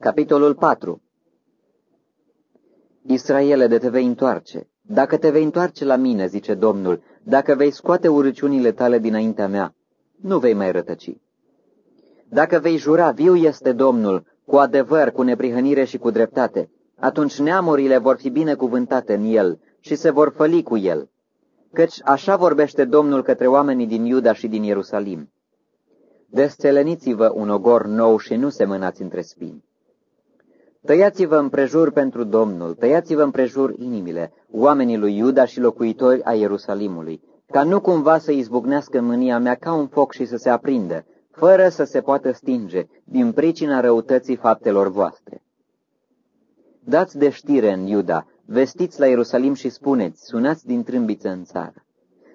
Capitolul 4 Israele, de te vei întoarce. Dacă te vei întoarce la mine, zice Domnul, dacă vei scoate urăciunile tale dinaintea mea, nu vei mai rătăci. Dacă vei jura, viu este Domnul, cu adevăr, cu neprihănire și cu dreptate, atunci neamurile vor fi binecuvântate în el și se vor făli cu el. Căci așa vorbește Domnul către oamenii din Iuda și din Ierusalim. Desțeleniți-vă un ogor nou și nu semănați între spini. Tăiați-vă împrejur pentru Domnul, tăiați-vă împrejur inimile, oamenii lui Iuda și locuitori a Ierusalimului, ca nu cumva să izbucnească mânia mea ca un foc și să se aprindă, fără să se poată stinge, din pricina răutății faptelor voastre. Dați de știre în Iuda, vestiți la Ierusalim și spuneți, sunați din trâmbiță în țară.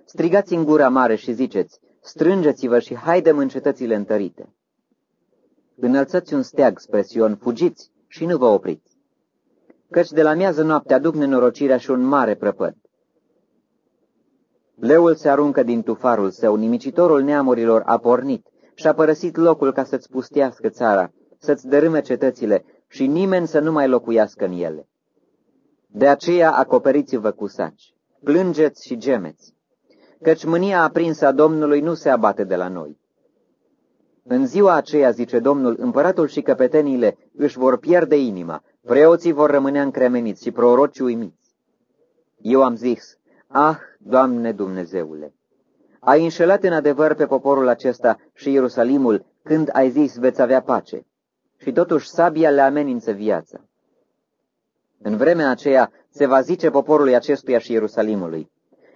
Strigați în gura mare și ziceți, strângeți-vă și haidem în cetățile întărite. Înălțați un steag spre Sion, fugiți și nu vă opriți. Căci de la miază noapte aduc nenorocirea și un mare prăpăd. Leul se aruncă din tufarul său, nimicitorul neamurilor a pornit și a părăsit locul ca să-ți pustească țara, să-ți dărâme cetățile și nimeni să nu mai locuiască în ele. De aceea acoperiți-vă cu saci, plângeți și gemeți, căci mânia aprinsă a Domnului nu se abate de la noi. În ziua aceea, zice Domnul, împăratul și căpeteniile își vor pierde inima, preoții vor rămâne încremeniți și prorocii uimiți. Eu am zis, ah, Doamne Dumnezeule, ai înșelat în adevăr pe poporul acesta și Ierusalimul când ai zis veți avea pace, și totuși sabia le amenință viața. În vremea aceea se va zice poporului acestuia și Ierusalimului,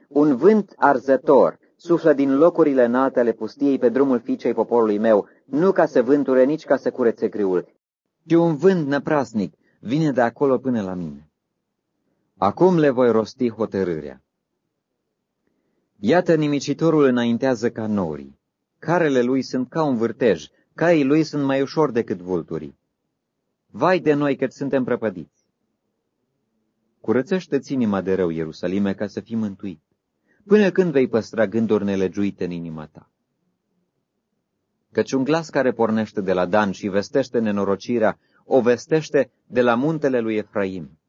un vânt arzător suflă din locurile înalte ale pustiei pe drumul fiicei poporului meu, nu ca să vânture, nici ca să curețe griul, ci un vânt năprasnic vine de acolo până la mine. Acum le voi rosti hotărârea. Iată nimicitorul înaintează ca norii. Carele lui sunt ca un vârtej, caii lui sunt mai ușor decât vulturii. Vai de noi că suntem prăpădiți! Curățește-ți inima de rău, Ierusalime, ca să fii mântuit. Până când vei păstra gânduri nelegiuite în inima ta? Căci un glas care pornește de la Dan și vestește nenorocirea, o vestește de la muntele lui Efraim.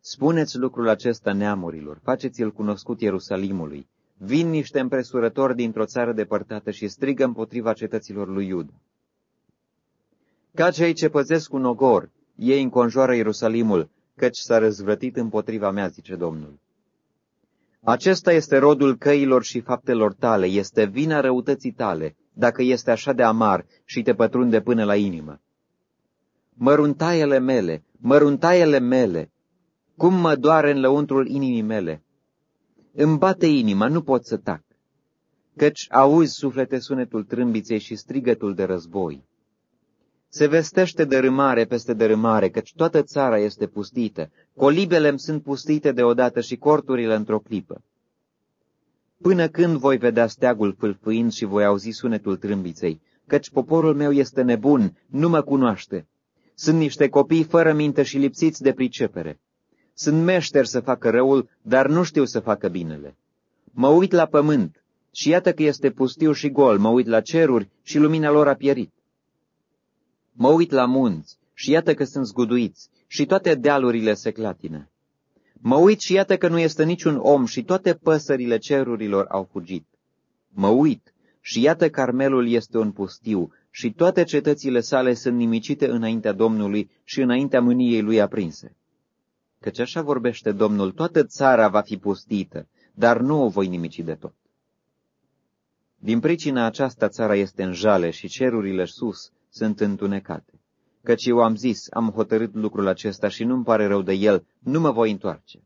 Spuneți lucrul acesta neamurilor, faceți-l cunoscut Ierusalimului. Vin niște împresurători dintr-o țară depărtată și strigă împotriva cetăților lui Iuda. Ca cei ce păzesc un ogor, ei înconjoară Ierusalimul, căci s-a răzvrătit împotriva mea, zice Domnul. Acesta este rodul căilor și faptelor tale, este vina răutății tale, dacă este așa de amar și te pătrunde până la inimă. Măruntaiele mele, măruntaiele mele, cum mă doare în lăuntrul inimii mele. Îmi bate inima, nu pot să tac, căci auzi suflete sunetul trâmbiței și strigătul de război. Se vestește dărâmare peste dărâmare, căci toată țara este pustită, colibele îmi sunt pustite deodată și corturile într-o clipă. Până când voi vedea steagul fâlfâind și voi auzi sunetul trâmbiței, căci poporul meu este nebun, nu mă cunoaște. Sunt niște copii fără minte și lipsiți de pricepere. Sunt meșteri să facă răul, dar nu știu să facă binele. Mă uit la pământ și iată că este pustiu și gol, mă uit la ceruri și lumina lor a pierit. Mă uit la munți și iată că sunt zguduiți și toate dealurile se clatină. Mă uit și iată că nu este niciun om și toate păsările cerurilor au fugit. Mă uit și iată Carmelul este un pustiu și toate cetățile sale sunt nimicite înaintea Domnului și înaintea mâniei lui aprinse. Căci așa vorbește Domnul, toată țara va fi pustită, dar nu o voi nimici de tot. Din pricina aceasta țara este în jale și cerurile sus sunt întunecate. Căci eu am zis, am hotărât lucrul acesta și nu-mi pare rău de el, nu mă voi întoarce.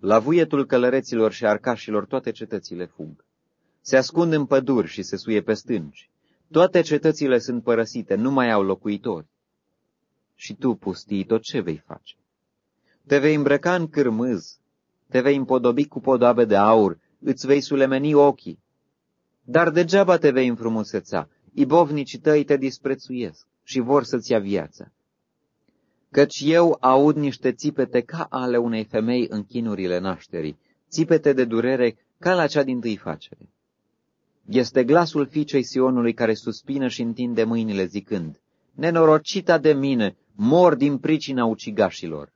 La vuietul călăreților și arcașilor toate cetățile fug. Se ascund în păduri și se suie pe stânci. Toate cetățile sunt părăsite, nu mai au locuitori. Și tu, pustii, tot ce vei face? Te vei îmbrăca în cârmâz, te vei împodobi cu podoabe de aur, îți vei sulemeni ochii. Dar degeaba te vei înfrumuseța, ibovnicii tăi te disprețuiesc și vor să-ți ia viața. Căci eu aud niște țipete ca ale unei femei în chinurile nașterii, țipete de durere ca la cea din tâi facere. Este glasul fiicei Sionului care suspină și întinde mâinile zicând, Nenorocita de mine, mor din pricina ucigașilor.